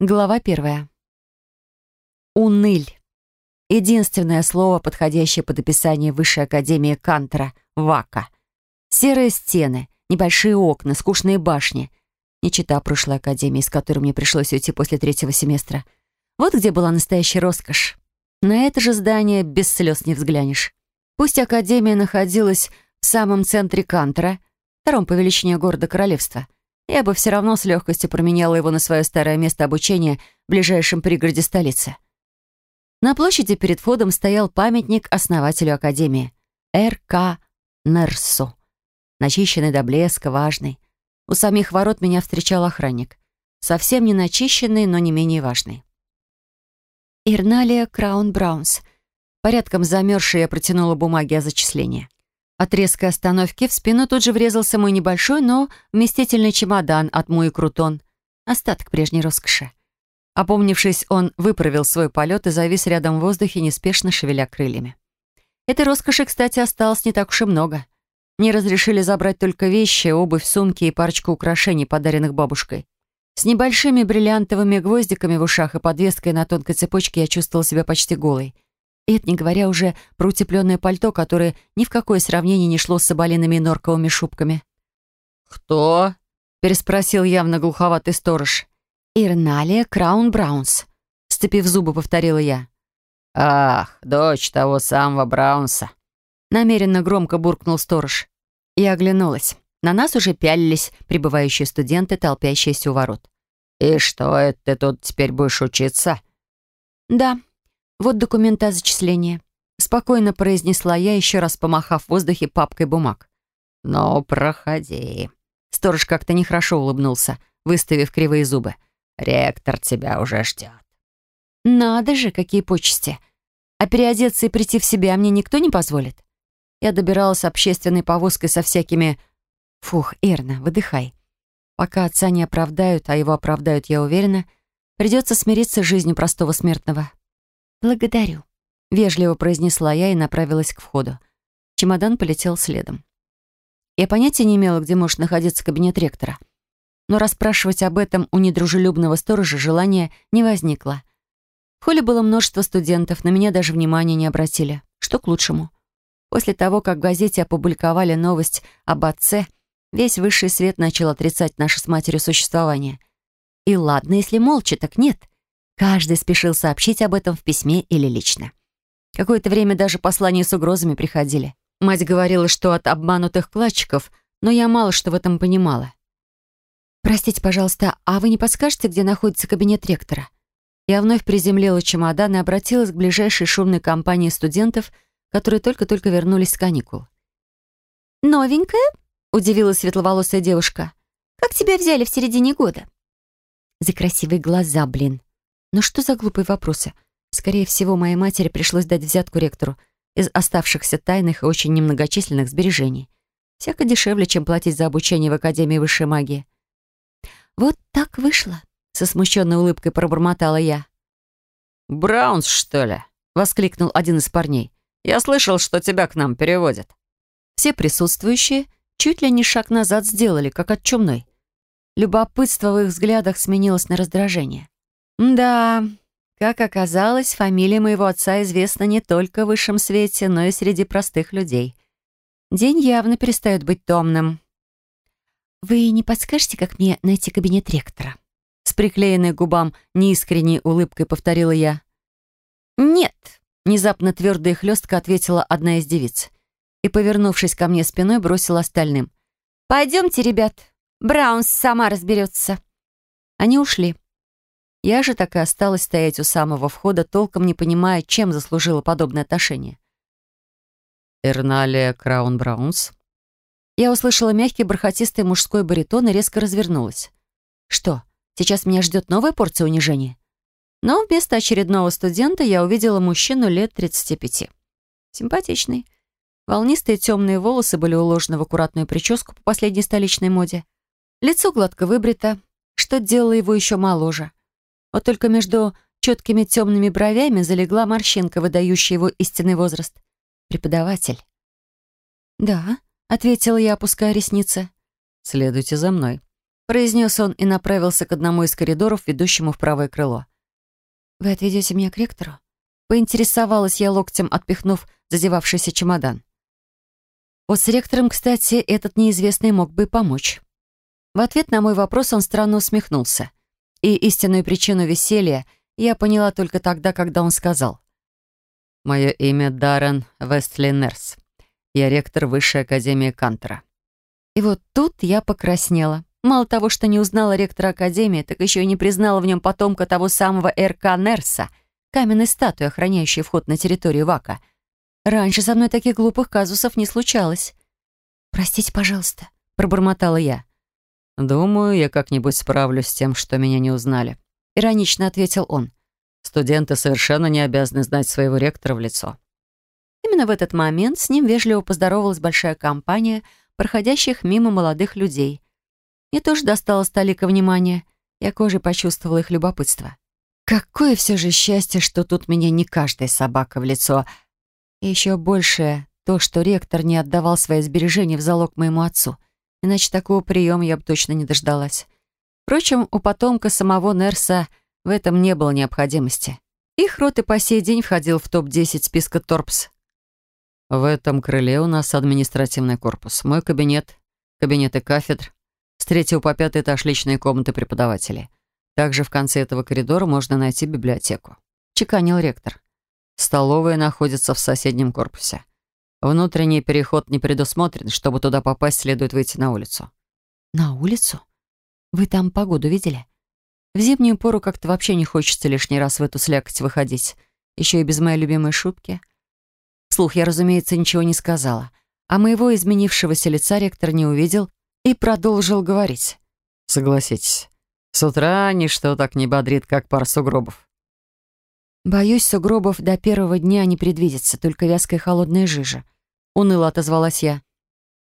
Глава первая. Уныль. Единственное слово, подходящее под описание Высшей Академии Кантера — ВАКа. Серые стены, небольшие окна, скучные башни. Не чита прошлой Академии, из которой мне пришлось уйти после третьего семестра. Вот где была настоящая роскошь. На это же здание без слез не взглянешь. Пусть Академия находилась в самом центре Кантера, втором по величине города королевства — я бы все равно с легкостью променяла его на свое старое место обучения в ближайшем пригороде столицы. На площади перед входом стоял памятник основателю Академии Р.К. Нерсу. Начищенный до блеска, важный. У самих ворот меня встречал охранник. Совсем не начищенный, но не менее важный. Ирналия Краун Браунс. Порядком замерзшая я протянула бумаги о зачислении. От резкой остановки в спину тут же врезался мой небольшой, но вместительный чемодан от Муи Крутон. Остаток прежней роскоши. Опомнившись, он выправил свой полет и завис рядом в воздухе, неспешно шевеля крыльями. Этой роскоши, кстати, осталось не так уж и много. Мне разрешили забрать только вещи, обувь, сумки и парочку украшений, подаренных бабушкой. С небольшими бриллиантовыми гвоздиками в ушах и подвеской на тонкой цепочке я чувствовала себя почти голой. И это не говоря уже про утепленное пальто, которое ни в какое сравнение не шло с соболиными и норковыми шубками. «Кто?» — переспросил явно глуховатый сторож. «Ирналия Краун Браунс», — сцепив зубы, повторила я. «Ах, дочь того самого Браунса», — намеренно громко буркнул сторож. Я оглянулась. На нас уже пялились прибывающие студенты, толпящиеся у ворот. «И что это ты тут теперь будешь учиться?» «Да, вот документы о зачислении. Спокойно произнесла я, еще раз помахав в воздухе папкой бумаг. «Ну, проходи». Сторож как-то нехорошо улыбнулся, выставив кривые зубы. «Ректор тебя уже ждет». «Надо же, какие почести! А переодеться и прийти в себя мне никто не позволит?» Я добиралась общественной повозкой со всякими... Фух, Эрна, выдыхай. Пока отца не оправдают, а его оправдают, я уверена, придется смириться с жизнью простого смертного. «Благодарю», — вежливо произнесла я и направилась к входу. Чемодан полетел следом. Я понятия не имела, где может находиться кабинет ректора. Но расспрашивать об этом у недружелюбного сторожа желания не возникло. В холле было множество студентов, на меня даже внимания не обратили. Что к лучшему. После того, как в газете опубликовали новость об отце, весь высший свет начал отрицать наше с матерью существование. И ладно, если молча, так нет — Каждый спешил сообщить об этом в письме или лично. Какое-то время даже послания с угрозами приходили. Мать говорила, что от обманутых кладчиков, но я мало что в этом понимала. «Простите, пожалуйста, а вы не подскажете, где находится кабинет ректора?» Я вновь приземлила чемодан и обратилась к ближайшей шумной компании студентов, которые только-только вернулись с каникул. «Новенькая?» — удивилась светловолосая девушка. «Как тебя взяли в середине года?» «За красивые глаза, блин!» Но что за глупые вопросы? Скорее всего, моей матери пришлось дать взятку ректору из оставшихся тайных и очень немногочисленных сбережений. Всяко дешевле, чем платить за обучение в Академии высшей магии. «Вот так вышло», — со смущенной улыбкой пробормотала я. «Браунс, что ли?» — воскликнул один из парней. «Я слышал, что тебя к нам переводят». Все присутствующие чуть ли не шаг назад сделали, как от чумной. Любопытство в их взглядах сменилось на раздражение. Да, как оказалось, фамилия моего отца известна не только в высшем свете, но и среди простых людей. День явно перестает быть томным. «Вы не подскажете, как мне найти кабинет ректора?» С приклеенной губам неискренней улыбкой повторила я. «Нет», — внезапно твердо и хлестко ответила одна из девиц. И, повернувшись ко мне спиной, бросила остальным. «Пойдемте, ребят, Браунс сама разберется». Они ушли. Я же так и осталась стоять у самого входа, толком не понимая, чем заслужила подобное отношение. «Эрналия Краун Браунс?» Я услышала мягкий бархатистый мужской баритон и резко развернулась. «Что, сейчас меня ждет новая порция унижения?» Но вместо очередного студента я увидела мужчину лет 35. Симпатичный. Волнистые темные волосы были уложены в аккуратную прическу по последней столичной моде. Лицо гладко выбрито, что делало его еще моложе. Вот только между четкими темными бровями залегла морщинка, выдающая его истинный возраст. Преподаватель. «Да», — ответила я, опуская ресницы. «Следуйте за мной». произнес он и направился к одному из коридоров, ведущему в правое крыло. «Вы отведете меня к ректору?» Поинтересовалась я локтем, отпихнув зазевавшийся чемодан. Вот с ректором, кстати, этот неизвестный мог бы помочь. В ответ на мой вопрос он странно усмехнулся. И истинную причину веселья я поняла только тогда, когда он сказал. «Мое имя Даррен Вестли Нерс. Я ректор Высшей Академии Кантера». И вот тут я покраснела. Мало того, что не узнала ректора Академии, так еще и не признала в нем потомка того самого РК Нерса, каменной статуи, охраняющей вход на территорию Вака. Раньше со мной таких глупых казусов не случалось. «Простите, пожалуйста», — пробормотала я. «Думаю, я как-нибудь справлюсь с тем, что меня не узнали», — иронично ответил он. «Студенты совершенно не обязаны знать своего ректора в лицо». Именно в этот момент с ним вежливо поздоровалась большая компания проходящих мимо молодых людей. Мне тоже досталось столика внимания. Я кожей почувствовала их любопытство. Какое все же счастье, что тут меня не каждая собака в лицо. И еще большее то, что ректор не отдавал свои сбережения в залог моему отцу — Иначе такого приема я бы точно не дождалась. Впрочем, у потомка самого Нерса в этом не было необходимости. Их рот и по сей день входил в топ-10 списка Торпс. В этом крыле у нас административный корпус. Мой кабинет, кабинеты кафедр. С третьего по пятый этаж личные комнаты преподавателей. Также в конце этого коридора можно найти библиотеку. Чеканил ректор. Столовая находится в соседнем корпусе. Внутренний переход не предусмотрен. Чтобы туда попасть, следует выйти на улицу. На улицу? Вы там погоду видели? В зимнюю пору как-то вообще не хочется лишний раз в эту слякоть выходить. Еще и без моей любимой шутки. Вслух я, разумеется, ничего не сказала. А моего изменившегося лица ректор не увидел и продолжил говорить. Согласитесь, с утра ничто так не бодрит, как пар сугробов. Боюсь, сугробов до первого дня не предвидится, только вязкая холодная жижа. Уныло отозвалась я.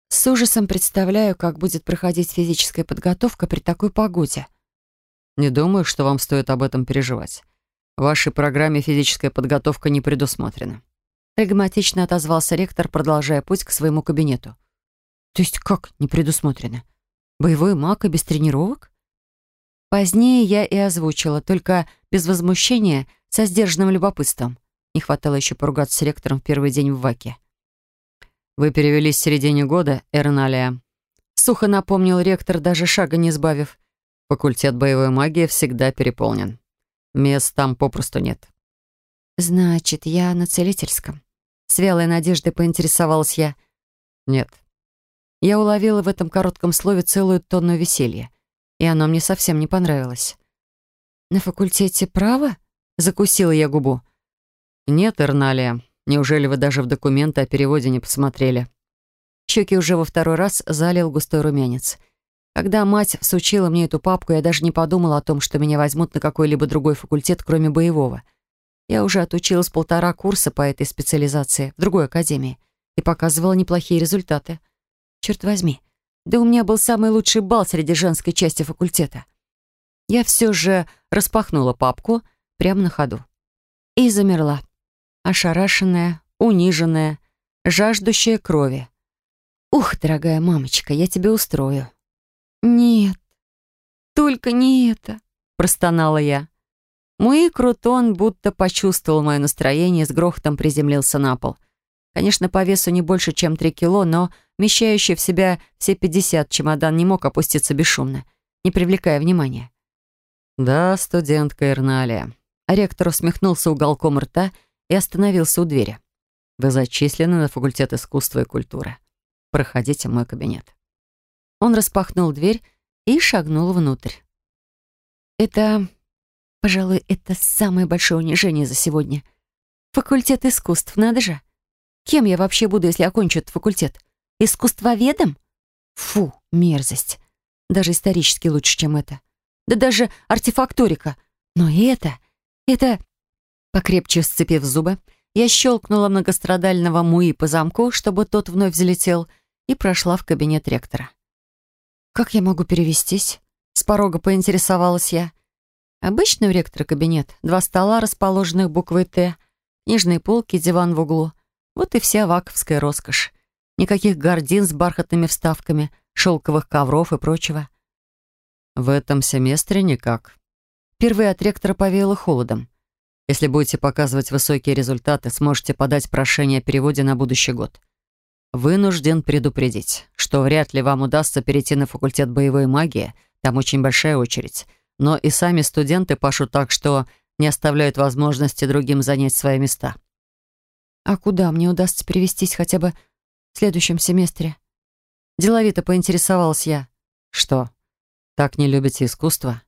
С ужасом представляю, как будет проходить физическая подготовка при такой погоде. Не думаю, что вам стоит об этом переживать. В вашей программе физическая подготовка не предусмотрена. Флегматично отозвался ректор, продолжая путь к своему кабинету. То есть как не предусмотрено? Боевой маг и без тренировок? Позднее я и озвучила, только без возмущения, со сдержанным любопытством. Не хватало еще поругаться с ректором в первый день в ВАКе. «Вы перевелись в середине года, Эрналия?» Сухо напомнил ректор, даже шага не сбавив. «Факультет боевой магии всегда переполнен. Мест там попросту нет». «Значит, я на целительском?» С вялой надеждой поинтересовалась я. «Нет». Я уловила в этом коротком слове целую тонну веселья, и оно мне совсем не понравилось. «На факультете права?» — закусила я губу. «Нет, Эрналия, Неужели вы даже в документы о переводе не посмотрели?» Щеки уже во второй раз залил густой румянец. Когда мать всучила мне эту папку, я даже не подумала о том, что меня возьмут на какой-либо другой факультет, кроме боевого. Я уже отучилась полтора курса по этой специализации в другой академии и показывала неплохие результаты. Черт возьми, да у меня был самый лучший балл среди женской части факультета. Я все же распахнула папку прямо на ходу и замерла ошарашенная, униженная, жаждущая крови. «Ух, дорогая мамочка, я тебе устрою». «Нет, только не это», — простонала я. Мой крутон будто почувствовал мое настроение и с грохотом приземлился на пол. Конечно, по весу не больше, чем три кило, но вмещающий в себя все пятьдесят чемодан не мог опуститься бесшумно, не привлекая внимания. «Да, студентка Ирналия». Ректор усмехнулся уголком рта и остановился у двери. «Вы зачислены на факультет искусства и культуры. Проходите в мой кабинет». Он распахнул дверь и шагнул внутрь. «Это, пожалуй, это самое большое унижение за сегодня. Факультет искусств, надо же. Кем я вообще буду, если окончу этот факультет? Искусствоведом? Фу, мерзость. Даже исторически лучше, чем это. Да даже артефакторика. Но это... Это... Покрепче сцепив зубы, я щелкнула многострадального Муи по замку, чтобы тот вновь взлетел, и прошла в кабинет ректора. «Как я могу перевестись?» С порога поинтересовалась я. Обычный у ректора кабинет. Два стола, расположенных буквой «Т», книжные полки, диван в углу. Вот и вся ваковская роскошь. Никаких гардин с бархатными вставками, шелковых ковров и прочего. В этом семестре никак. Впервые от ректора повеяло холодом. Если будете показывать высокие результаты, сможете подать прошение о переводе на будущий год. Вынужден предупредить, что вряд ли вам удастся перейти на факультет боевой магии, там очень большая очередь. Но и сами студенты пашут так, что не оставляют возможности другим занять свои места. А куда мне удастся перевестись хотя бы в следующем семестре? Деловито поинтересовалась я. Что, так не любите искусство?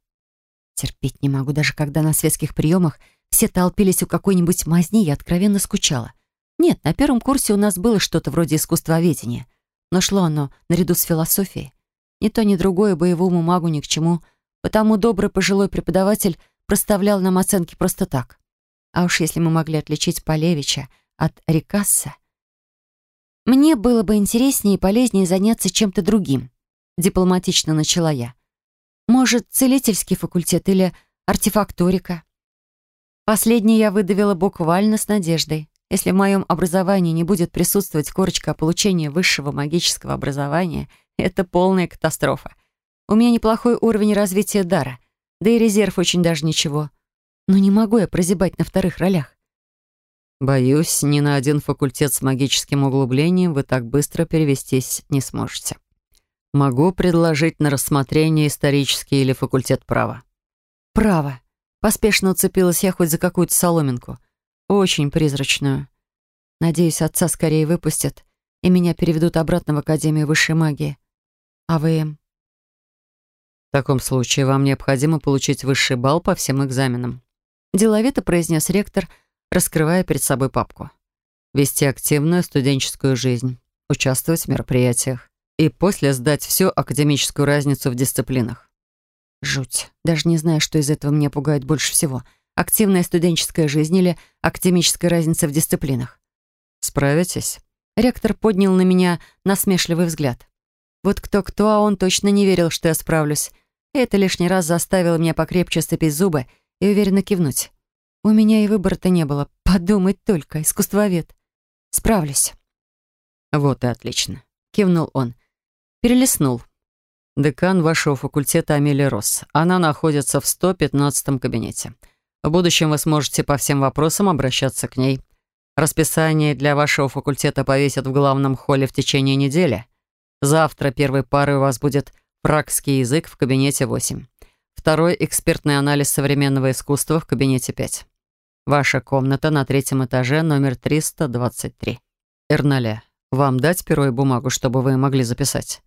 Терпеть не могу, даже когда на светских приемах все толпились у какой-нибудь мазни, я откровенно скучала. Нет, на первом курсе у нас было что-то вроде искусствоведения, но шло оно наряду с философией. Ни то, ни другое боевому магу ни к чему, потому добрый пожилой преподаватель проставлял нам оценки просто так. А уж если мы могли отличить Полевича от Рикасса, мне было бы интереснее и полезнее заняться чем-то другим, дипломатично начала я. Может, целительский факультет или артефакторика? Последнее я выдавила буквально с надеждой. Если в моем образовании не будет присутствовать корочка о получении высшего магического образования, это полная катастрофа. У меня неплохой уровень развития дара, да и резерв очень даже ничего. Но не могу я прозябать на вторых ролях. Боюсь, ни на один факультет с магическим углублением вы так быстро перевестись не сможете. Могу предложить на рассмотрение исторический или факультет права. Право. Поспешно уцепилась я хоть за какую-то соломинку — очень призрачную. Надеюсь, отца скорее выпустят, и меня переведут обратно в Академию высшей магии. АВМ. В таком случае вам необходимо получить высший балл по всем экзаменам. Деловито произнес ректор, раскрывая перед собой папку. Вести активную студенческую жизнь, участвовать в мероприятиях и после сдать всю академическую разницу в дисциплинах. Жуть. Даже не знаю, что из этого меня пугает больше всего — активная студенческая жизнь или академическая разница в дисциплинах. «Справитесь?» Ректор поднял на меня насмешливый взгляд. Вот кто-кто, а он точно не верил, что я справлюсь. И это лишний раз заставило меня покрепче сцепить зубы и уверенно кивнуть. У меня и выбора-то не было. Подумать только, искусствовед. Справлюсь. «Вот и отлично», — кивнул он. Перелистнул. «Декан вашего факультета Амелия Росс. Она находится в 115-м кабинете. В будущем вы сможете по всем вопросам обращаться к ней. Расписание для вашего факультета повесят в главном холле в течение недели. Завтра первой парой у вас будет пракский язык в кабинете 8. Второй — экспертный анализ современного искусства в кабинете 5. Ваша комната на третьем этаже, номер 323. Эрналя, вам дать перо и бумагу, чтобы вы могли записать?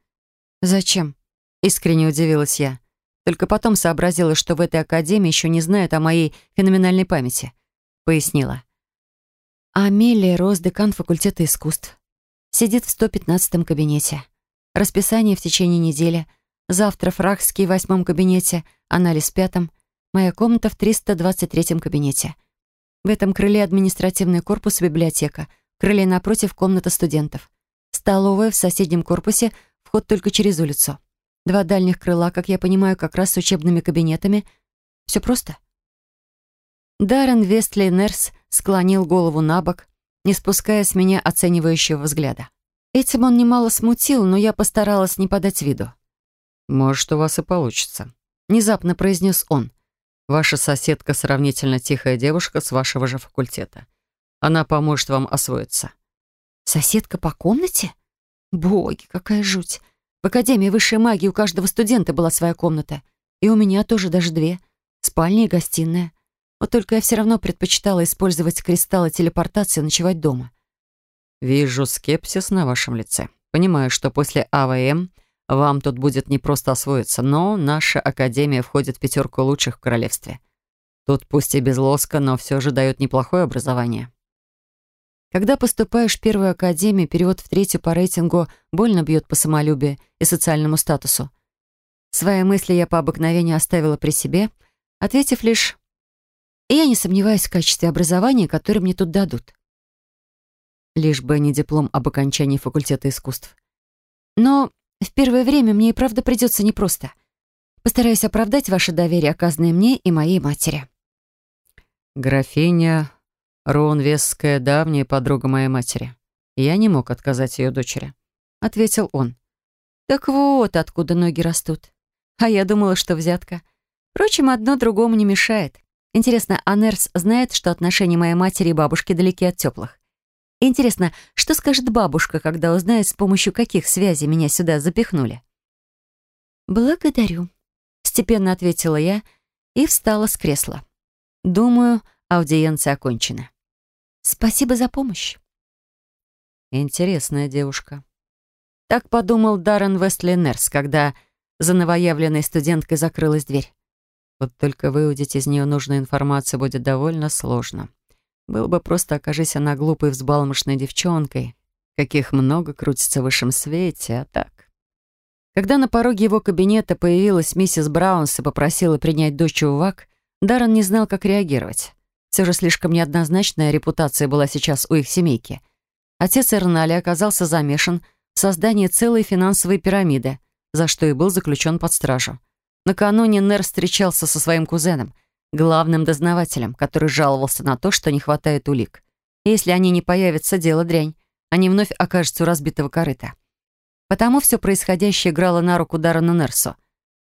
«Зачем?» — искренне удивилась я. Только потом сообразила, что в этой академии еще не знают о моей феноменальной памяти. Пояснила. Амелия Рос, декан факультета искусств. Сидит в 115-м кабинете. Расписание в течение недели. Завтра фрахский в восьмом кабинете, анализ в пятом. Моя комната в 323-м кабинете. В этом крыле административный корпус библиотека. Крыле напротив комната студентов. Столовая в соседнем корпусе, вход только через улицу. Два дальних крыла, как я понимаю, как раз с учебными кабинетами. Все просто. Даррен Вестли Нерс склонил голову на бок, не спуская с меня оценивающего взгляда. Этим он немало смутил, но я постаралась не подать виду. «Может, у вас и получится», — внезапно произнес он. «Ваша соседка сравнительно тихая девушка с вашего же факультета. Она поможет вам освоиться». «Соседка по комнате? Боги, какая жуть! В Академии высшей магии у каждого студента была своя комната. И у меня тоже даже две. Спальня и гостиная. Вот только я все равно предпочитала использовать кристаллы телепортации и ночевать дома. «Вижу скепсис на вашем лице. Понимаю, что после АВМ вам тут будет не просто освоиться, но наша Академия входит в пятерку лучших в королевстве. Тут пусть и без лоска, но все же дает неплохое образование. Когда поступаешь в первую академию, перевод в третью по рейтингу больно бьет по самолюбию и социальному статусу. Свои мысли я по обыкновению оставила при себе, ответив лишь «Я не сомневаюсь в качестве образования, которое мне тут дадут». Лишь бы не диплом об окончании факультета искусств. Но в первое время мне и правда придется непросто. Постараюсь оправдать ваше доверие, оказанное мне и моей матери. «Графиня Рон Весская давняя подруга моей матери. Я не мог отказать ее дочери», — ответил он. «Так вот, откуда ноги растут. А я думала, что взятка. Впрочем, одно другому не мешает. Интересно, а Нерс знает, что отношения моей матери и бабушки далеки от теплых? Интересно, что скажет бабушка, когда узнает, с помощью каких связей меня сюда запихнули? «Благодарю», — степенно ответила я и встала с кресла. Думаю, аудиенция окончена. «Спасибо за помощь». Интересная девушка. Так подумал Даррен Вестли Нерс, когда за новоявленной студенткой закрылась дверь. Вот только выудить из нее нужную информацию будет довольно сложно. Был бы просто, окажись она глупой взбалмошной девчонкой, каких много крутится в высшем свете, а так. Когда на пороге его кабинета появилась миссис Браунс и попросила принять дочь в ВАК, Даррен не знал, как реагировать. Все же слишком неоднозначная репутация была сейчас у их семейки. Отец Эрнали оказался замешан в создании целой финансовой пирамиды, за что и был заключен под стражу. Накануне Нер встречался со своим кузеном, главным дознавателем, который жаловался на то, что не хватает улик. Если они не появятся, дело дрянь. Они вновь окажутся у разбитого корыта. Потому все происходящее играло на руку Даррену Нерсу.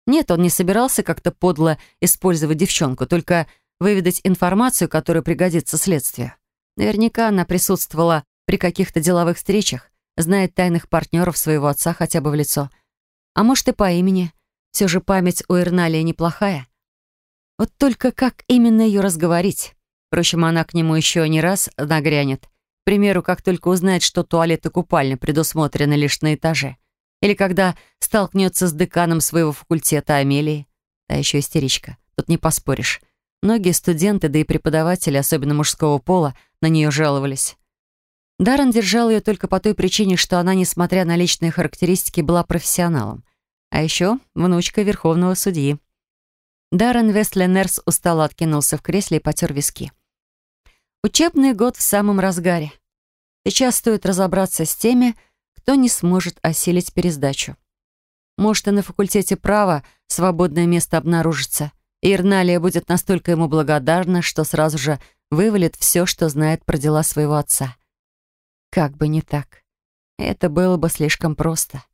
Нет, он не собирался как-то подло использовать девчонку, только выведать информацию, которая пригодится следствию. Наверняка она присутствовала при каких-то деловых встречах, знает тайных партнеров своего отца хотя бы в лицо. А может и по имени. Все же память у Эрналии неплохая. Вот только как именно ее разговорить? Впрочем, она к нему еще не раз нагрянет. К примеру, как только узнает, что туалет и купальня предусмотрены лишь на этаже. Или когда столкнется с деканом своего факультета Амелии. А еще истеричка. Тут не поспоришь. Многие студенты, да и преподаватели, особенно мужского пола, на нее жаловались. Даррен держал ее только по той причине, что она, несмотря на личные характеристики, была профессионалом. А еще внучка верховного судьи. Даррен Вестленерс устало откинулся в кресле и потер виски. Учебный год в самом разгаре. Сейчас стоит разобраться с теми, кто не сможет осилить пересдачу. Может, и на факультете права свободное место обнаружится, Ирналия будет настолько ему благодарна, что сразу же вывалит все, что знает про дела своего отца. Как бы не так. Это было бы слишком просто.